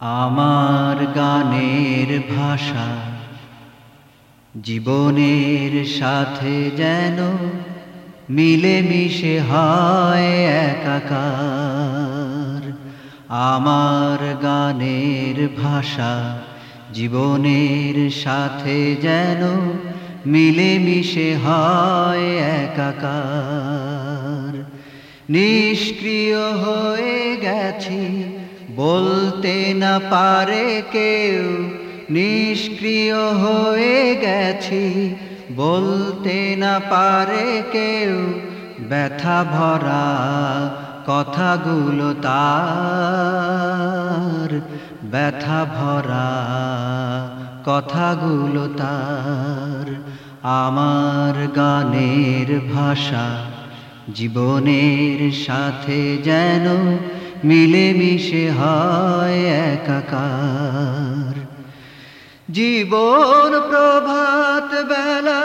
আমার গানের ভাষা জীবনের সাথে যেন মিলে মিশে হয় একাকার। আমার গানের ভাষা জীবনের সাথে যেন মিলে মিশে হয় একাকার। নিষ্ক্রিয় হয়ে গেছি বলতে না পারে কেউ, নিষ্ক্রিয় হয়ে গেছি। বলতে না পারে কেউ, ব্যথা ভরা কথাগুলো তার। ব্যথা ভরা কথাগুলো তার। আমার গানের ভাষা জীবনের সাথে যেন মিলে মিশে হয় একাকার। জীবন প্রভাত বেলা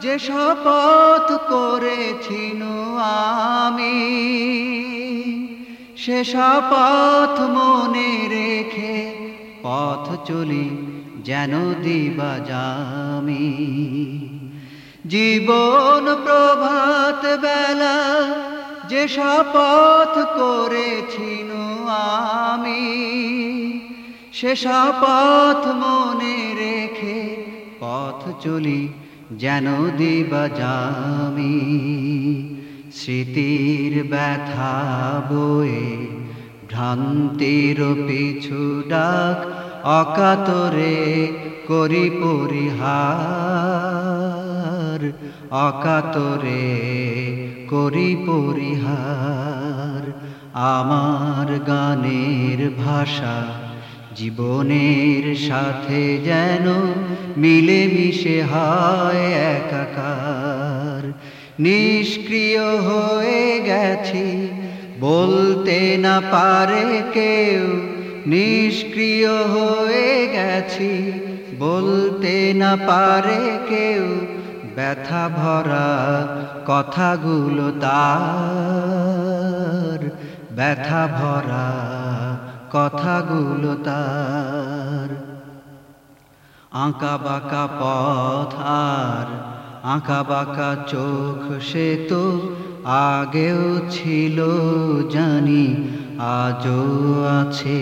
যে শপথ করেছিন আমি, সে শপথ মনে রেখে পথ চলি যেন দিবা যামি জীবন প্রভাত বেলা যে শপথ করেছিন আমি, সে শপথ মনে রেখে পথ চলি যেন দিবা যামি স্মৃতির ব্যথা বয়ে ভ্রান্তির পিছু ডাক অকাতরে করি পরিহার, অকাতরে করি পরিহার। আমার গানের ভাষা জীবনের সাথে যেন মিলে মিশে হয় একাকার। নিষ্ক্রিয় হয়ে গেছি, বলতে না পারে কেউ। নিষ্ক্রিয় হয়ে গেছি, বলতে না পারে কেউ। ব্যথা ভরা কথাগুলো তার। ব্যথা ভরা কথাগুলো তার। আঁকা বাঁকা পথ আর, আঁকা বাঁকা চোখ সে তো আগেও ছিল জানি, আজও আছে।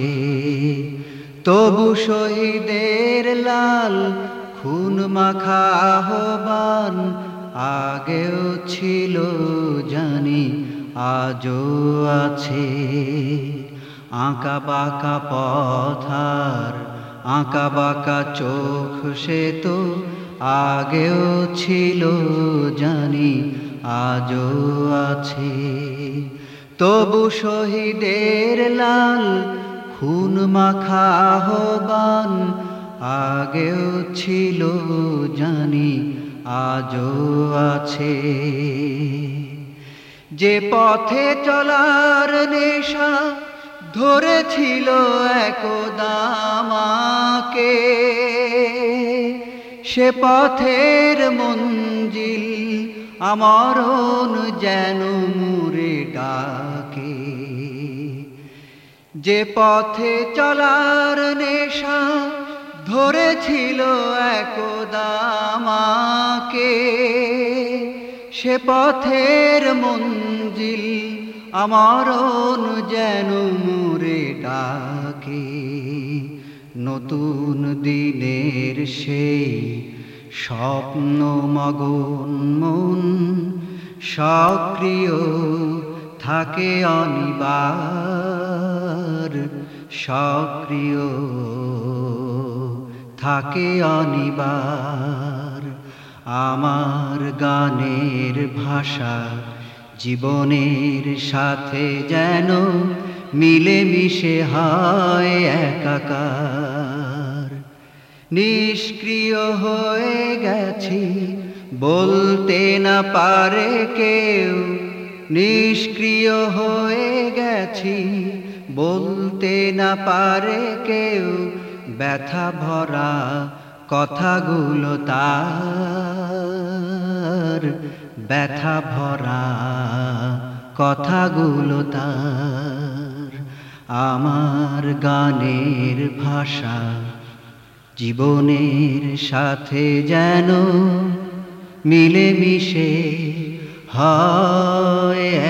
তবু শহীদের লাল খুন মাখা আহ্বান আগেও ছিল জানি, আজও আছে। আঁকা বাঁকা পথার আঁকা বাঁকা চোখ সে তো আগেও ছিল জানি, আজও আছে। তবু শহীদের লাল খুন মাখা আহ্বান আগেও ছিল জানি, আজও আছে। যে পথে চলার নেশা ধরেছিল একদামাকে সে পথের মঞ্জিল আমরণ যেন মুরে ডাকে। যে পথে চলার নেশা ধরেছিল একদামাকে সে পথের মঞ্জিল আমরণ যেন মুরে ডাকে। নতুন দিনের সেই স্বপ্ন মগন মন সক্রিয় থাকে অনিবার। সক্রিয় থাকে অনিবার। আমার গানের ভাষা জীবনের সাথে যেন মিলে মিশে হয় একাকার। নিষ্ক্রিয় হয়ে গেছি, বলতে না পারে কেউ। নিষ্ক্রিয় হয়ে গেছি, বলতে না পারে কেউ। ব্যথা ভরা কথাগুলো তার। ব্যথা ভরা কথাগুলো তার। আমার গানের ভাষা জীবনের সাথে যেন মিলে মিশে হয়